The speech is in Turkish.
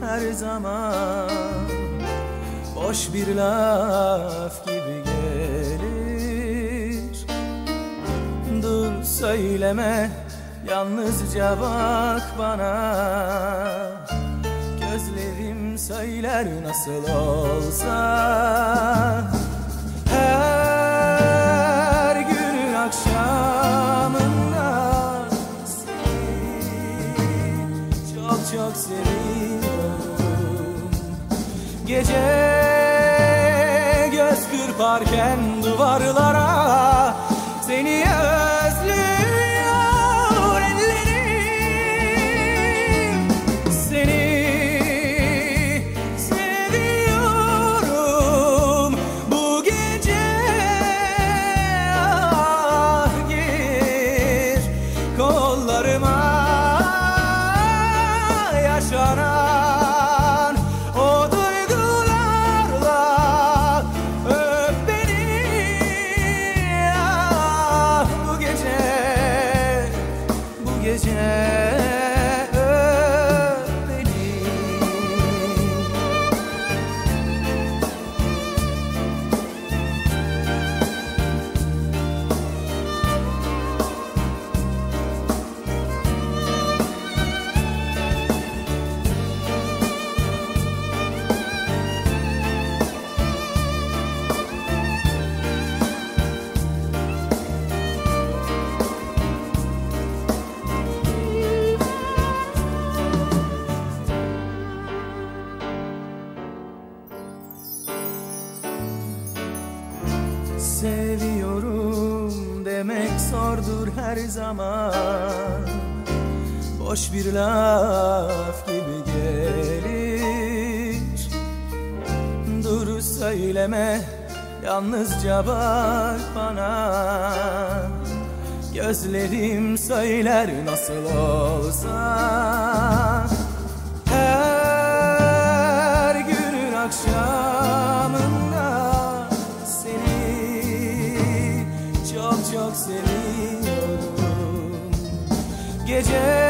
her zaman. Boş bir laf gibi gelir. Dur söyleme yalnızca bak bana. Gözlerim söyler nasıl olsa Gece göz kırparken duvarlara Seni özlüyor ellerim. Seni seviyorum bu gece. Ah gir kollarıma Seviyorum demek zordur her zaman. Boş bir laf gibi gelir. Dur söyleme yalnızca bak bana. Gözlerim söyler nasıl olsa seni çok çok seviyorum Gece